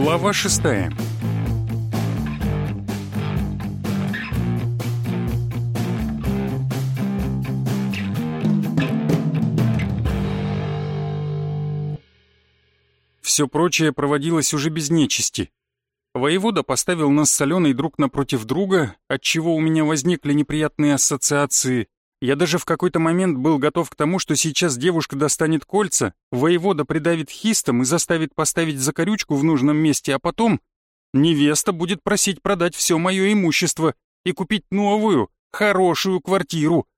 Глава шестая Все прочее проводилось уже без нечисти. Воевода поставил нас с Аленой друг напротив друга, отчего у меня возникли неприятные ассоциации. Я даже в какой-то момент был готов к тому, что сейчас девушка достанет кольца, воевода придавит хистом и заставит поставить закорючку в нужном месте, а потом невеста будет просить продать все мое имущество и купить новую, хорошую квартиру.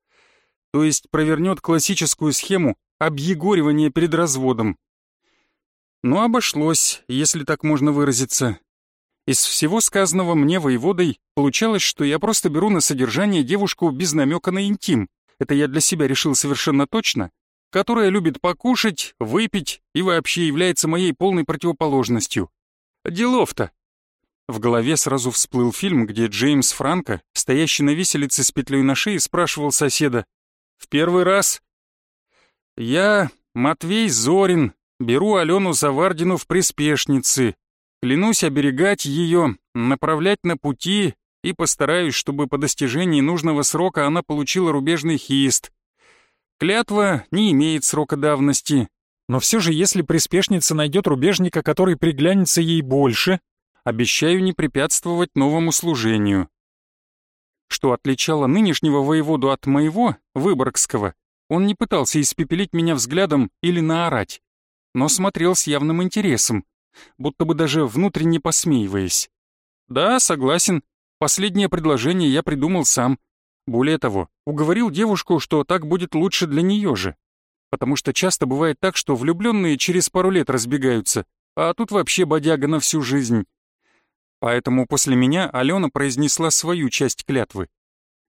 То есть провернет классическую схему объегоривания перед разводом. Но обошлось, если так можно выразиться. Из всего сказанного мне воеводой получалось, что я просто беру на содержание девушку без намека на интим. Это я для себя решил совершенно точно, которая любит покушать, выпить и вообще является моей полной противоположностью. Делов-то. В голове сразу всплыл фильм, где Джеймс Франко, стоящий на виселице с петлей на шее, спрашивал соседа. «В первый раз?» «Я, Матвей Зорин, беру Алену Завардину в приспешницы, Клянусь оберегать ее, направлять на пути и постараюсь, чтобы по достижении нужного срока она получила рубежный хист. Клятва не имеет срока давности, но все же если приспешница найдет рубежника, который приглянется ей больше, обещаю не препятствовать новому служению. Что отличало нынешнего воеводу от моего, выборгского, он не пытался испепелить меня взглядом или наорать, но смотрел с явным интересом, будто бы даже внутренне посмеиваясь. «Да, согласен. Последнее предложение я придумал сам. Более того, уговорил девушку, что так будет лучше для нее же. Потому что часто бывает так, что влюбленные через пару лет разбегаются, а тут вообще бодяга на всю жизнь. Поэтому после меня Алена произнесла свою часть клятвы,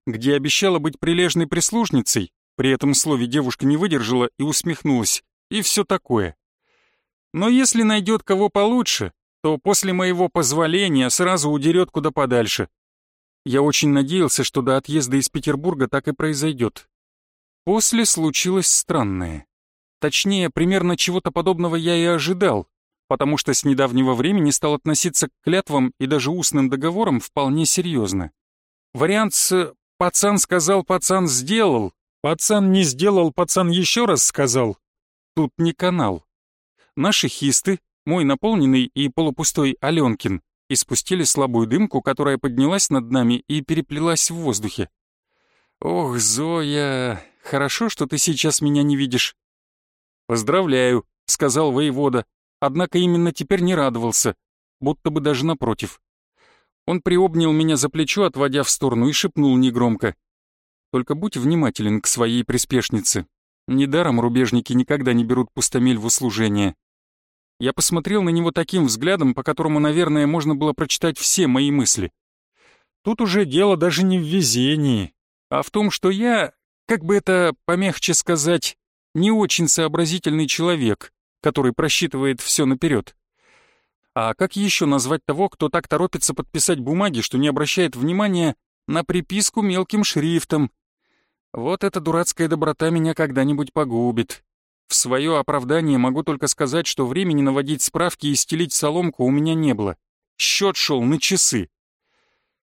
где обещала быть прилежной прислужницей, при этом слове девушка не выдержала и усмехнулась, и все такое. Но если найдет кого получше, то после моего позволения сразу удерет куда подальше. Я очень надеялся, что до отъезда из Петербурга так и произойдет. После случилось странное. Точнее, примерно чего-то подобного я и ожидал, потому что с недавнего времени стал относиться к клятвам и даже устным договорам вполне серьезно. Вариант с «пацан сказал, пацан сделал», «пацан не сделал, пацан еще раз сказал» тут не канал наши хисты, мой наполненный и полупустой Аленкин, испустили слабую дымку, которая поднялась над нами и переплелась в воздухе. «Ох, Зоя, хорошо, что ты сейчас меня не видишь». «Поздравляю», — сказал воевода, однако именно теперь не радовался, будто бы даже напротив. Он приобнял меня за плечо, отводя в сторону, и шепнул негромко. «Только будь внимателен к своей приспешнице. Недаром рубежники никогда не берут пустомель в услужение. Я посмотрел на него таким взглядом, по которому, наверное, можно было прочитать все мои мысли. Тут уже дело даже не в везении, а в том, что я, как бы это помягче сказать, не очень сообразительный человек, который просчитывает все наперед. А как еще назвать того, кто так торопится подписать бумаги, что не обращает внимания на приписку мелким шрифтом? Вот эта дурацкая доброта меня когда-нибудь погубит. В свое оправдание могу только сказать, что времени наводить справки и стелить соломку у меня не было. Счет шел на часы.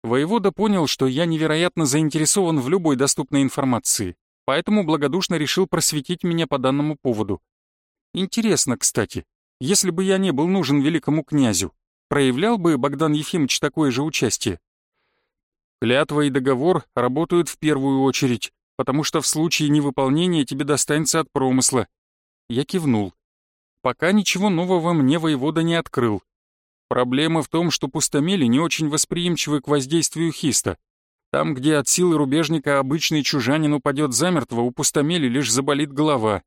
Воевода понял, что я невероятно заинтересован в любой доступной информации, поэтому благодушно решил просветить меня по данному поводу. Интересно, кстати, если бы я не был нужен великому князю, проявлял бы Богдан Ефимович такое же участие? Клятва и договор работают в первую очередь, потому что в случае невыполнения тебе достанется от промысла, я кивнул. Пока ничего нового мне воевода не открыл. Проблема в том, что пустомели не очень восприимчивы к воздействию хиста. Там, где от силы рубежника обычный чужанин упадет замертво, у пустомели лишь заболит голова.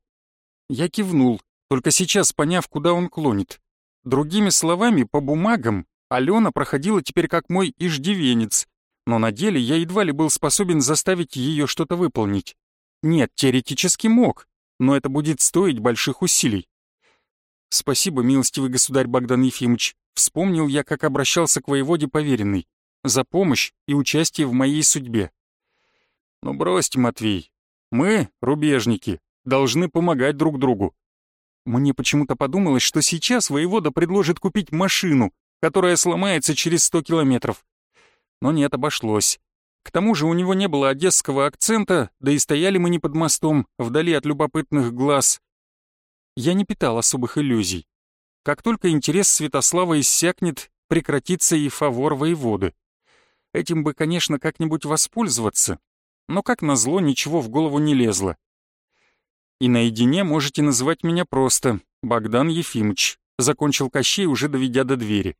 Я кивнул, только сейчас поняв, куда он клонит. Другими словами, по бумагам, Алена проходила теперь как мой иждивенец, но на деле я едва ли был способен заставить ее что-то выполнить. Нет, теоретически мог, но это будет стоить больших усилий. Спасибо, милостивый государь Богдан Ефимович. Вспомнил я, как обращался к воеводе поверенный, за помощь и участие в моей судьбе. Ну бросьте, Матвей, мы, рубежники, должны помогать друг другу. Мне почему-то подумалось, что сейчас воевода предложит купить машину, которая сломается через сто километров. Но нет, обошлось. К тому же у него не было одесского акцента, да и стояли мы не под мостом, вдали от любопытных глаз. Я не питал особых иллюзий. Как только интерес Святослава иссякнет, прекратится и фавор воеводы. Этим бы, конечно, как-нибудь воспользоваться, но, как назло, ничего в голову не лезло. И наедине можете называть меня просто Богдан Ефимович, закончил Кощей, уже доведя до двери.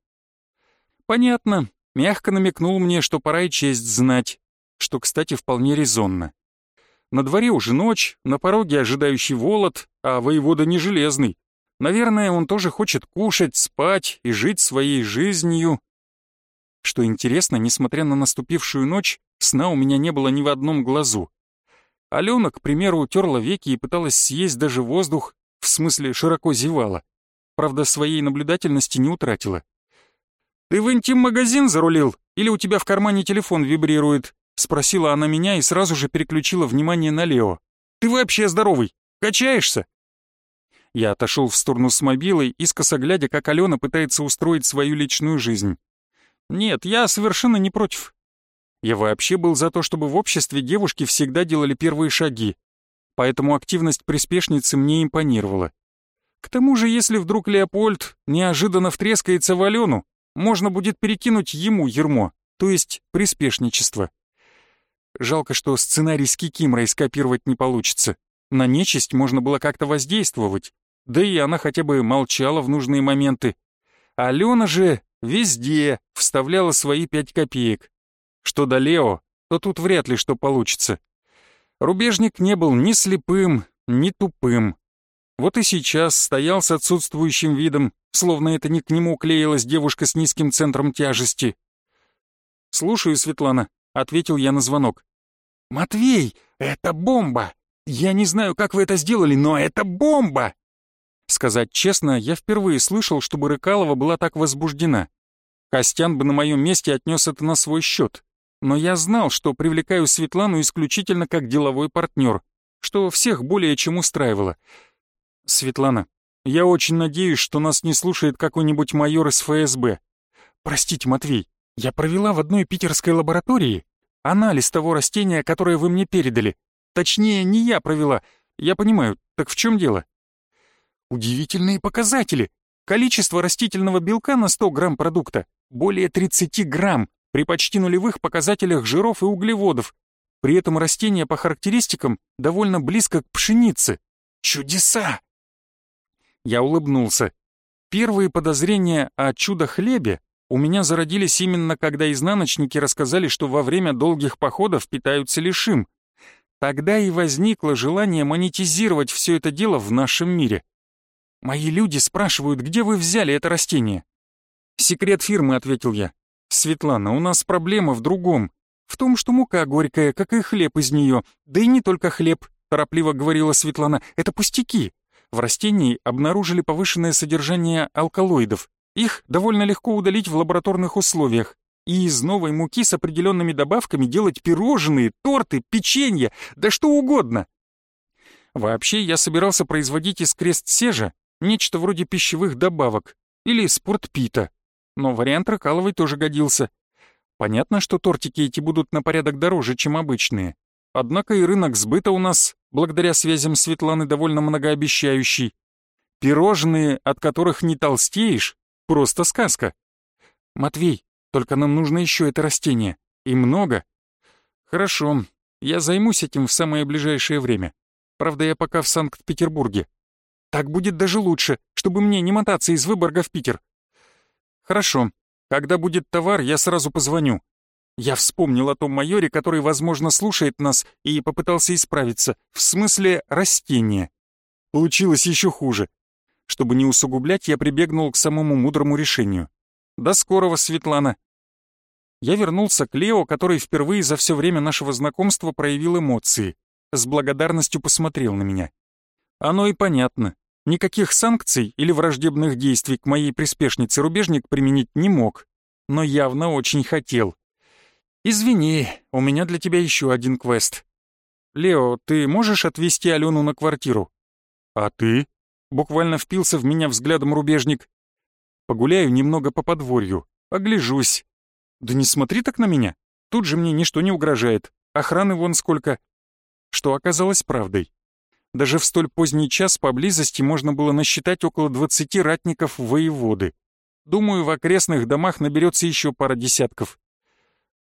Понятно, мягко намекнул мне, что пора и честь знать, что, кстати, вполне резонно. На дворе уже ночь, на пороге ожидающий волод, а воевода не железный. Наверное, он тоже хочет кушать, спать и жить своей жизнью. Что интересно, несмотря на наступившую ночь, сна у меня не было ни в одном глазу. Алена, к примеру, утерла веки и пыталась съесть даже воздух, в смысле широко зевала. Правда, своей наблюдательности не утратила. «Ты в интим-магазин зарулил? Или у тебя в кармане телефон вибрирует?» Спросила она меня и сразу же переключила внимание на Лео. «Ты вообще здоровый? Качаешься?» Я отошел в сторону с мобилой, искоса глядя, как Алена пытается устроить свою личную жизнь. «Нет, я совершенно не против. Я вообще был за то, чтобы в обществе девушки всегда делали первые шаги, поэтому активность приспешницы мне импонировала. К тому же, если вдруг Леопольд неожиданно втрескается в Алену, можно будет перекинуть ему ермо, то есть приспешничество. Жалко, что сценарий с Кикимрой скопировать не получится. На нечисть можно было как-то воздействовать, да и она хотя бы молчала в нужные моменты. Алена же везде вставляла свои пять копеек. Что до Лео, то тут вряд ли что получится. Рубежник не был ни слепым, ни тупым. Вот и сейчас стоял с отсутствующим видом, словно это не к нему клеилась девушка с низким центром тяжести. «Слушаю, Светлана», — ответил я на звонок. «Матвей, это бомба! Я не знаю, как вы это сделали, но это бомба!» Сказать честно, я впервые слышал, чтобы Рыкалова была так возбуждена. Костян бы на моем месте отнес это на свой счет но я знал, что привлекаю Светлану исключительно как деловой партнер, что всех более чем устраивало. «Светлана, я очень надеюсь, что нас не слушает какой-нибудь майор из ФСБ. Простите, Матвей, я провела в одной питерской лаборатории анализ того растения, которое вы мне передали. Точнее, не я провела. Я понимаю, так в чем дело?» «Удивительные показатели. Количество растительного белка на 100 грамм продукта более 30 грамм при почти нулевых показателях жиров и углеводов. При этом растение по характеристикам довольно близко к пшенице. Чудеса! Я улыбнулся. Первые подозрения о чудо-хлебе у меня зародились именно когда изнаночники рассказали, что во время долгих походов питаются лишим. Тогда и возникло желание монетизировать все это дело в нашем мире. Мои люди спрашивают, где вы взяли это растение? «Секрет фирмы», — ответил я. «Светлана, у нас проблема в другом. В том, что мука горькая, как и хлеб из нее. Да и не только хлеб», — торопливо говорила Светлана. «Это пустяки. В растении обнаружили повышенное содержание алкалоидов. Их довольно легко удалить в лабораторных условиях. И из новой муки с определенными добавками делать пирожные, торты, печенье, да что угодно. Вообще, я собирался производить из крест-сежа нечто вроде пищевых добавок или спортпита но вариант Ракаловой тоже годился. Понятно, что тортики эти будут на порядок дороже, чем обычные. Однако и рынок сбыта у нас, благодаря связям Светланы, довольно многообещающий. Пирожные, от которых не толстеешь, просто сказка. Матвей, только нам нужно еще это растение. И много. Хорошо, я займусь этим в самое ближайшее время. Правда, я пока в Санкт-Петербурге. Так будет даже лучше, чтобы мне не мотаться из Выборга в Питер. «Хорошо. Когда будет товар, я сразу позвоню». Я вспомнил о том майоре, который, возможно, слушает нас и попытался исправиться, в смысле растения. Получилось еще хуже. Чтобы не усугублять, я прибегнул к самому мудрому решению. «До скорого, Светлана». Я вернулся к Лео, который впервые за все время нашего знакомства проявил эмоции. С благодарностью посмотрел на меня. Оно и понятно. Никаких санкций или враждебных действий к моей приспешнице рубежник применить не мог, но явно очень хотел. «Извини, у меня для тебя еще один квест. Лео, ты можешь отвезти Алену на квартиру?» «А ты?» буквально впился в меня взглядом рубежник. Погуляю немного по подворью, огляжусь. Да не смотри так на меня, тут же мне ничто не угрожает, охраны вон сколько. Что оказалось правдой. Даже в столь поздний час поблизости можно было насчитать около двадцати ратников воеводы. Думаю, в окрестных домах наберется еще пара десятков.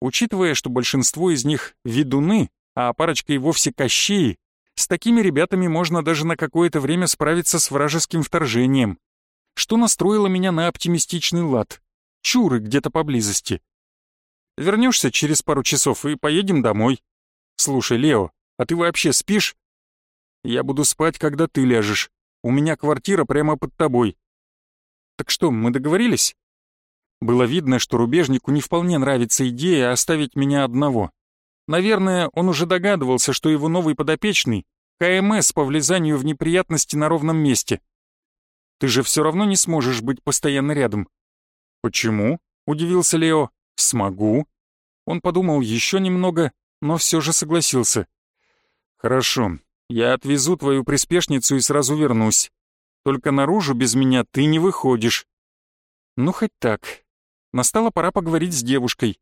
Учитывая, что большинство из них — ведуны, а парочка и вовсе кощеи, с такими ребятами можно даже на какое-то время справиться с вражеским вторжением, что настроило меня на оптимистичный лад. Чуры где-то поблизости. Вернешься через пару часов и поедем домой. Слушай, Лео, а ты вообще спишь? Я буду спать, когда ты ляжешь. У меня квартира прямо под тобой. Так что, мы договорились? Было видно, что рубежнику не вполне нравится идея оставить меня одного. Наверное, он уже догадывался, что его новый подопечный — КМС по влезанию в неприятности на ровном месте. Ты же все равно не сможешь быть постоянно рядом. Почему? — удивился Лео. Смогу. Он подумал еще немного, но все же согласился. Хорошо, я отвезу твою приспешницу и сразу вернусь. Только наружу без меня ты не выходишь. Ну, хоть так. Настала пора поговорить с девушкой.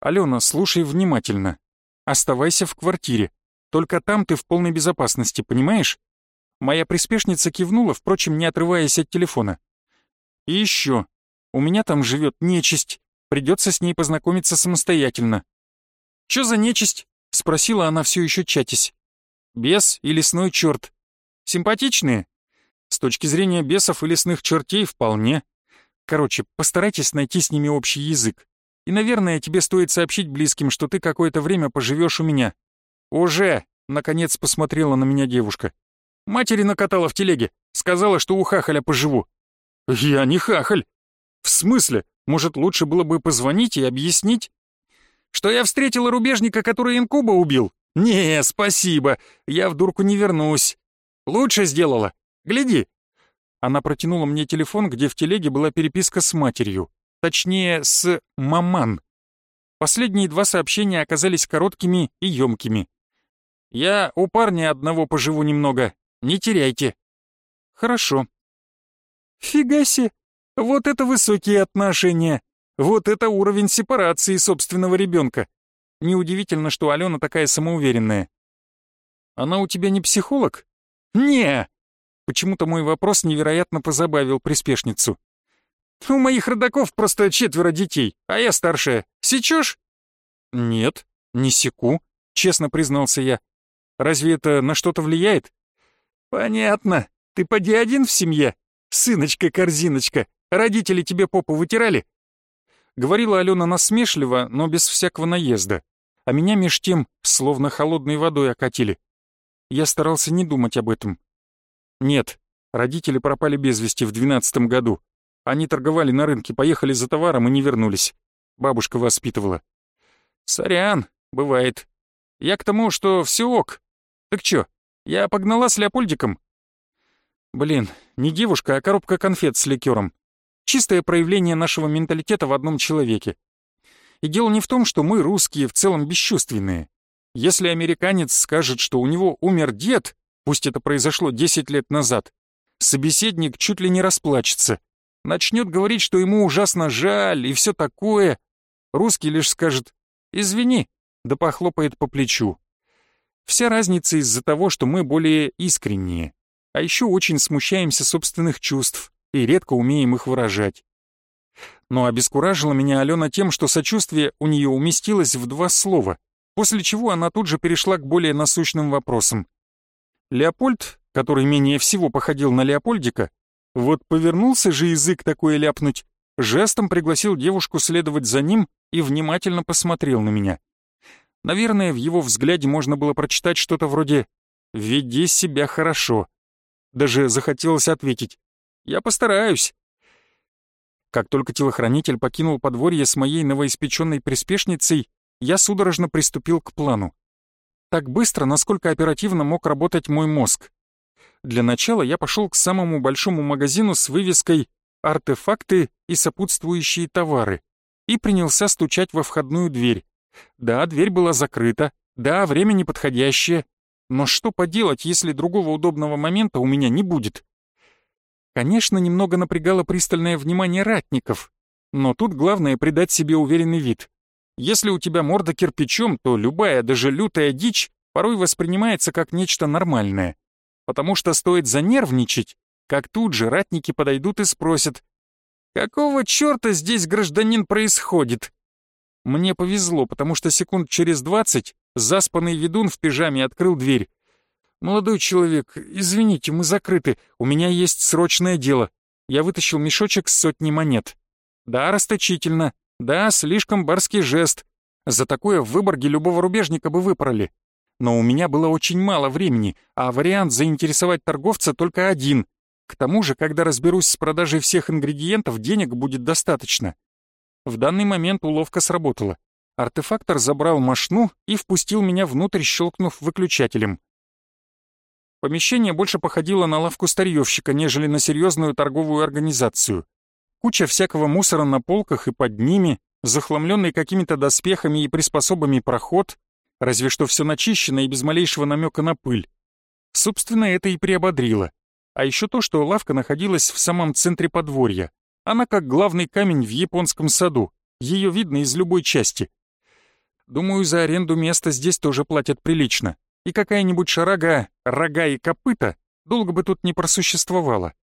Алена, слушай внимательно. Оставайся в квартире. Только там ты в полной безопасности, понимаешь? Моя приспешница кивнула, впрочем, не отрываясь от телефона. И еще. У меня там живет нечисть. Придется с ней познакомиться самостоятельно. «Чё за нечисть?» — спросила она все еще чатясь. «Бес и лесной черт. Симпатичные?» «С точки зрения бесов и лесных чертей вполне. Короче, постарайтесь найти с ними общий язык. И, наверное, тебе стоит сообщить близким, что ты какое-то время поживешь у меня». «Уже!» — наконец посмотрела на меня девушка. «Матери накатала в телеге. Сказала, что у хахаля поживу». «Я не хахаль». «В смысле? Может, лучше было бы позвонить и объяснить?» «Что я встретила рубежника, который инкуба убил?» «Не, спасибо. Я в дурку не вернусь. Лучше сделала. Гляди». Она протянула мне телефон, где в телеге была переписка с матерью. Точнее, с маман. Последние два сообщения оказались короткими и ёмкими. «Я у парня одного поживу немного. Не теряйте». «Хорошо». «Фига себе! Вот это высокие отношения! Вот это уровень сепарации собственного ребенка! Неудивительно, что Алена такая самоуверенная». «Она у тебя не психолог?» «Не!» Почему-то мой вопрос невероятно позабавил приспешницу. У моих родаков просто четверо детей, а я старшая. Сечешь? Нет, не секу, честно признался я. Разве это на что-то влияет? Понятно. Ты поди один в семье. Сыночка-корзиночка. Родители тебе попу вытирали? Говорила Алена насмешливо, но без всякого наезда. А меня меж тем словно холодной водой окатили. Я старался не думать об этом. Нет, родители пропали без вести в двенадцатом году. Они торговали на рынке, поехали за товаром и не вернулись. Бабушка воспитывала. Сорян, бывает. Я к тому, что все ок. Так чё, я погнала с Леопольдиком? Блин, не девушка, а коробка конфет с ликером. Чистое проявление нашего менталитета в одном человеке. И дело не в том, что мы, русские, в целом бесчувственные. Если американец скажет, что у него умер дед, пусть это произошло 10 лет назад, собеседник чуть ли не расплачется начнет говорить, что ему ужасно жаль и все такое, русский лишь скажет «извини», да похлопает по плечу. Вся разница из-за того, что мы более искренние, а еще очень смущаемся собственных чувств и редко умеем их выражать. Но обескуражила меня Алена тем, что сочувствие у нее уместилось в два слова, после чего она тут же перешла к более насущным вопросам. Леопольд, который менее всего походил на Леопольдика, вот повернулся же язык такое ляпнуть, жестом пригласил девушку следовать за ним и внимательно посмотрел на меня. Наверное, в его взгляде можно было прочитать что-то вроде «Веди себя хорошо». Даже захотелось ответить «Я постараюсь». Как только телохранитель покинул подворье с моей новоиспеченной приспешницей, я судорожно приступил к плану. Так быстро, насколько оперативно мог работать мой мозг. Для начала я пошел к самому большому магазину с вывеской «Артефакты и сопутствующие товары» и принялся стучать во входную дверь. Да, дверь была закрыта, да, время неподходящее, но что поделать, если другого удобного момента у меня не будет? Конечно, немного напрягало пристальное внимание ратников, но тут главное придать себе уверенный вид. Если у тебя морда кирпичом, то любая, даже лютая дичь порой воспринимается как нечто нормальное. Потому что стоит занервничать, как тут же ратники подойдут и спросят, «Какого черта здесь, гражданин, происходит?» Мне повезло, потому что секунд через двадцать заспанный ведун в пижаме открыл дверь. «Молодой человек, извините, мы закрыты, у меня есть срочное дело». Я вытащил мешочек с сотней монет. Да, расточительно, да, слишком барский жест. За такое в Выборге любого рубежника бы выпороли. Но у меня было очень мало времени, а вариант заинтересовать торговца только один. К тому же, когда разберусь с продажей всех ингредиентов, денег будет достаточно. В данный момент уловка сработала. Артефактор забрал мошну и впустил меня внутрь, щелкнув выключателем. Помещение больше походило на лавку старьевщика, нежели на серьезную торговую организацию. Куча всякого мусора на полках и под ними, захламленный какими-то доспехами и приспособами проход, разве что все начищено и без малейшего намека на пыль. Собственно, это и приободрило. А еще то, что лавка находилась в самом центре подворья. Она как главный камень в японском саду, ее видно из любой части. Думаю, за аренду места здесь тоже платят прилично, и какая-нибудь шарага, рога и копыта долго бы тут не просуществовала.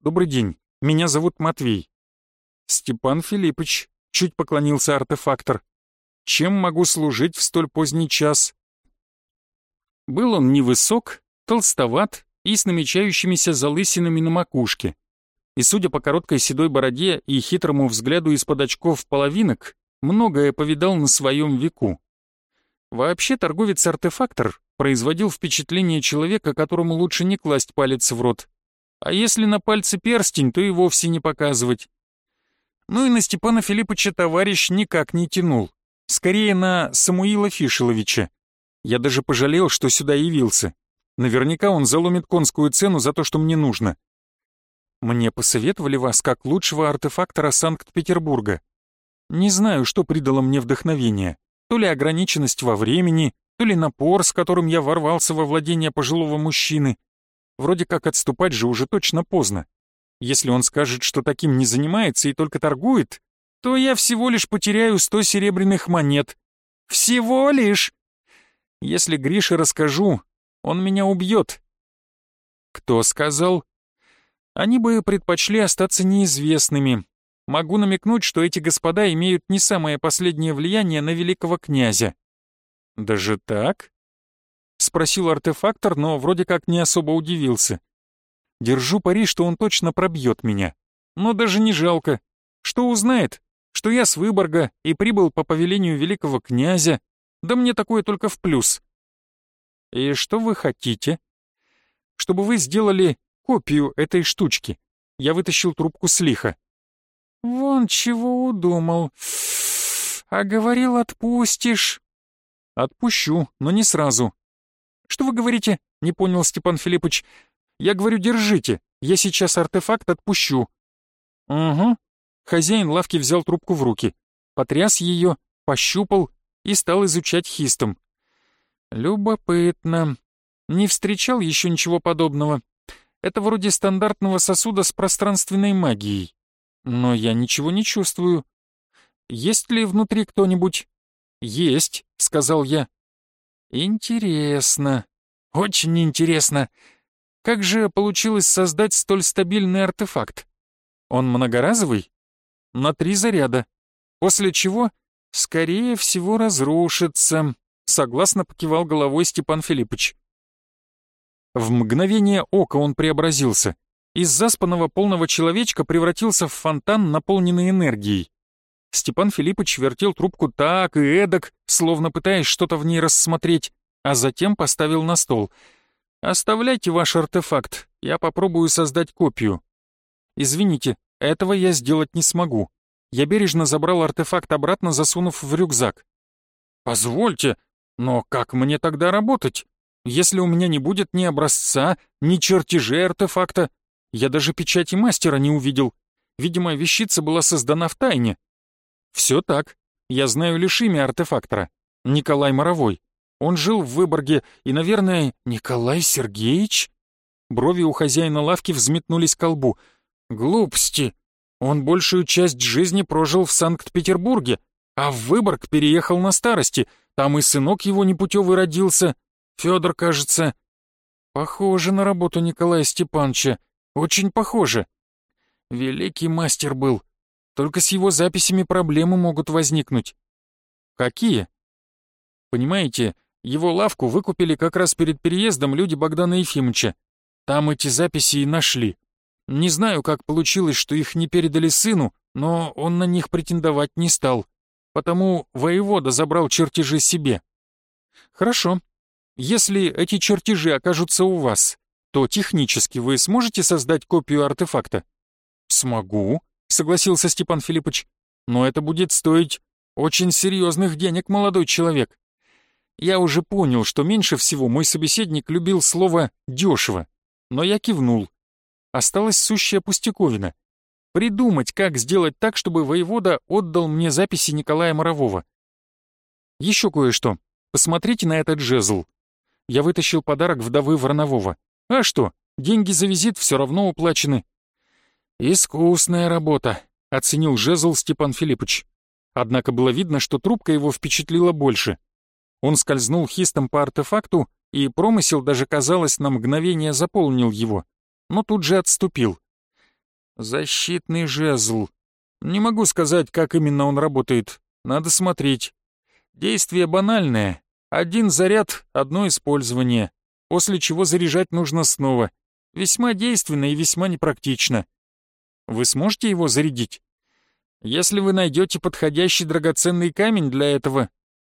Добрый день. Меня зовут Матвей». «Степан Филиппович», — чуть поклонился артефактор. «Чем могу служить в столь поздний час?» Был он невысок, толстоват и с намечающимися залысинами на макушке. И, судя по короткой седой бороде и хитрому взгляду из-под очков половинок, многое повидал на своем веку. Вообще торговец-артефактор производил впечатление человека, которому лучше не класть палец в рот, а если на пальце перстень, то и вовсе не показывать. Ну и на Степана Филипповича товарищ никак не тянул. Скорее на Самуила Фишеловича. Я даже пожалел, что сюда явился. Наверняка он заломит конскую цену за то, что мне нужно. Мне посоветовали вас как лучшего артефактора Санкт-Петербурга. Не знаю, что придало мне вдохновение. То ли ограниченность во времени, то ли напор, с которым я ворвался во владение пожилого мужчины, Вроде как отступать же уже точно поздно. Если он скажет, что таким не занимается и только торгует, то я всего лишь потеряю сто серебряных монет. Всего лишь! Если Грише расскажу, он меня убьет. Кто сказал? Они бы предпочли остаться неизвестными. Могу намекнуть, что эти господа имеют не самое последнее влияние на великого князя. Даже так? — спросил артефактор, но вроде как не особо удивился. «Держу пари, что он точно пробьет меня. Но даже не жалко. Что узнает? Что я с Выборга и прибыл по повелению великого князя? Да мне такое только в плюс». «И что вы хотите?» «Чтобы вы сделали копию этой штучки». Я вытащил трубку с лиха. «Вон чего удумал. А говорил, отпустишь». «Отпущу, но не сразу. «Что вы говорите?» — не понял Степан Филиппович. «Я говорю, держите, я сейчас артефакт отпущу». «Угу». Хозяин лавки взял трубку в руки, потряс ее, пощупал и стал изучать хистом. «Любопытно. Не встречал еще ничего подобного. Это вроде стандартного сосуда с пространственной магией. Но я ничего не чувствую. Есть ли внутри кто-нибудь?» «Есть», — сказал я. Интересно. Очень интересно. Как же получилось создать столь стабильный артефакт? Он многоразовый? На три заряда. После чего, скорее всего, разрушится. Согласно покивал головой Степан Филиппович. В мгновение ока он преобразился. Из заспанного полного человечка превратился в фонтан, наполненный энергией. Степан Филиппович вертел трубку так и эдак, словно пытаясь что-то в ней рассмотреть, а затем поставил на стол. «Оставляйте ваш артефакт, я попробую создать копию». «Извините, этого я сделать не смогу». Я бережно забрал артефакт обратно, засунув в рюкзак. «Позвольте, но как мне тогда работать? Если у меня не будет ни образца, ни чертежей артефакта, я даже печати мастера не увидел. Видимо, вещица была создана в тайне, «Все так. Я знаю лишь имя артефактора. Николай Моровой. Он жил в Выборге, и, наверное, Николай Сергеевич?» Брови у хозяина лавки взметнулись к лбу. «Глупости! Он большую часть жизни прожил в Санкт-Петербурге, а в Выборг переехал на старости. Там и сынок его непутевый родился. Федор, кажется. Похоже на работу Николая Степановича. Очень похоже. Великий мастер был. Только с его записями проблемы могут возникнуть. Какие? Понимаете, его лавку выкупили как раз перед переездом люди Богдана Ефимовича. Там эти записи и нашли. Не знаю, как получилось, что их не передали сыну, но он на них претендовать не стал. Потому воевода забрал чертежи себе. Хорошо. Если эти чертежи окажутся у вас, то технически вы сможете создать копию артефакта? Смогу, согласился Степан Филиппович. Но это будет стоить очень серьезных денег, молодой человек. Я уже понял, что меньше всего мой собеседник любил слово «дешево», но я кивнул. Осталась сущая пустяковина. Придумать, как сделать так, чтобы воевода отдал мне записи Николая Морового. Еще кое-что. Посмотрите на этот жезл. Я вытащил подарок вдовы Воронового. А что, деньги за визит все равно уплачены. «Искусная работа», — оценил жезл Степан Филиппович. Однако было видно, что трубка его впечатлила больше. Он скользнул хистом по артефакту, и промысел даже, казалось, на мгновение заполнил его, но тут же отступил. Защитный жезл. Не могу сказать, как именно он работает. Надо смотреть. Действие банальное. Один заряд, одно использование. После чего заряжать нужно снова. Весьма действенно и весьма непрактично. Вы сможете его зарядить? Если вы найдете подходящий драгоценный камень для этого...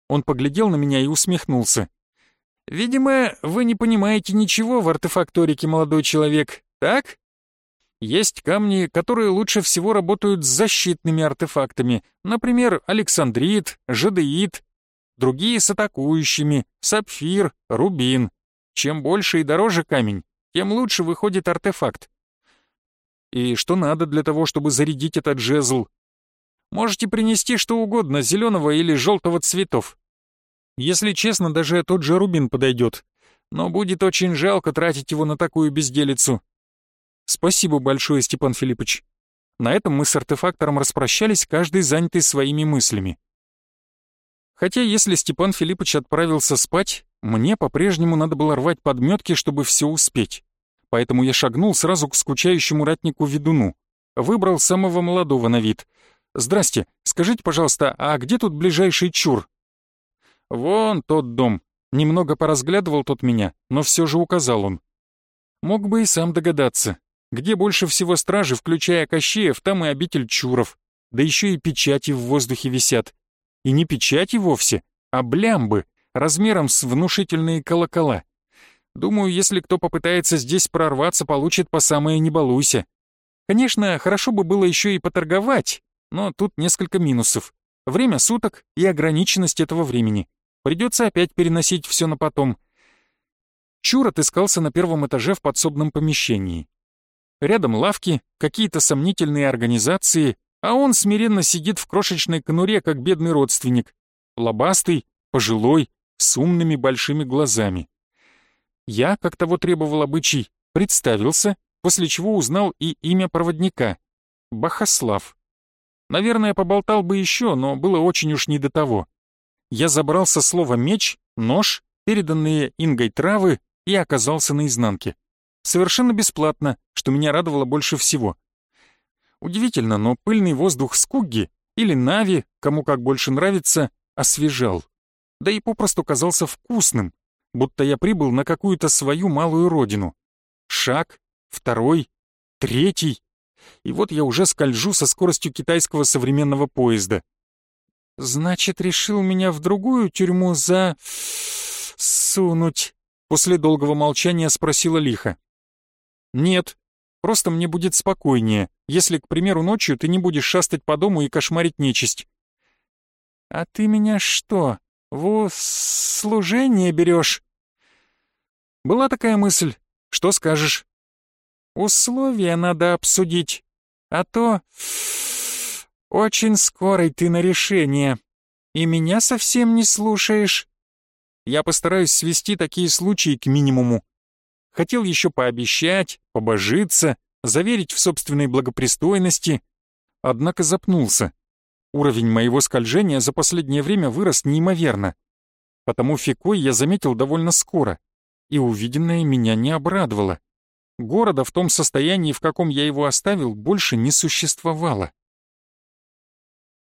Он поглядел на меня и усмехнулся. «Видимо, вы не понимаете ничего в артефакторике, молодой человек, так?» Есть камни, которые лучше всего работают с защитными артефактами, например, александрит, жадеид, другие с атакующими, сапфир, рубин. Чем больше и дороже камень, тем лучше выходит артефакт. И что надо для того, чтобы зарядить этот жезл? Можете принести что угодно, зеленого или желтого цветов. Если честно, даже тот же рубин подойдет. Но будет очень жалко тратить его на такую безделицу. Спасибо большое, Степан Филиппович. На этом мы с артефактором распрощались, каждый занятый своими мыслями. Хотя если Степан Филиппович отправился спать, мне по-прежнему надо было рвать подметки, чтобы все успеть. Поэтому я шагнул сразу к скучающему ратнику-ведуну. Выбрал самого молодого на вид. «Здрасте, скажите, пожалуйста, а где тут ближайший чур?» «Вон тот дом». Немного поразглядывал тот меня, но все же указал он. Мог бы и сам догадаться. Где больше всего стражи, включая Кощеев, там и обитель Чуров. Да еще и печати в воздухе висят. И не печати вовсе, а блямбы, размером с внушительные колокола. Думаю, если кто попытается здесь прорваться, получит по самое не балуйся. Конечно, хорошо бы было еще и поторговать, но тут несколько минусов. Время суток и ограниченность этого времени. Придется опять переносить все на потом. Чур отыскался на первом этаже в подсобном помещении. Рядом лавки, какие-то сомнительные организации, а он смиренно сидит в крошечной конуре, как бедный родственник. Лобастый, пожилой, с умными большими глазами. Я, как того требовал обычай, представился, после чего узнал и имя проводника — Бахослав. Наверное, поболтал бы еще, но было очень уж не до того. Я забрал со слова «меч», «нож», переданные Ингой травы и оказался наизнанке. Совершенно бесплатно, что меня радовало больше всего. Удивительно, но пыльный воздух Скугги или Нави, кому как больше нравится, освежал. Да и попросту казался вкусным, будто я прибыл на какую-то свою малую родину. Шаг, второй, третий, и вот я уже скольжу со скоростью китайского современного поезда. «Значит, решил меня в другую тюрьму за... сунуть?» После долгого молчания спросила Лиха. «Нет, просто мне будет спокойнее, если, к примеру, ночью ты не будешь шастать по дому и кошмарить нечисть». «А ты меня что, в служение берешь?» «Была такая мысль. Что скажешь?» «Условия надо обсудить, а то...» «Очень скорый ты на решение, и меня совсем не слушаешь». «Я постараюсь свести такие случаи к минимуму. Хотел еще пообещать, побожиться, заверить в собственной благопристойности, однако запнулся. Уровень моего скольжения за последнее время вырос неимоверно. Потому фикой я заметил довольно скоро, и увиденное меня не обрадовало. Города в том состоянии, в каком я его оставил, больше не существовало.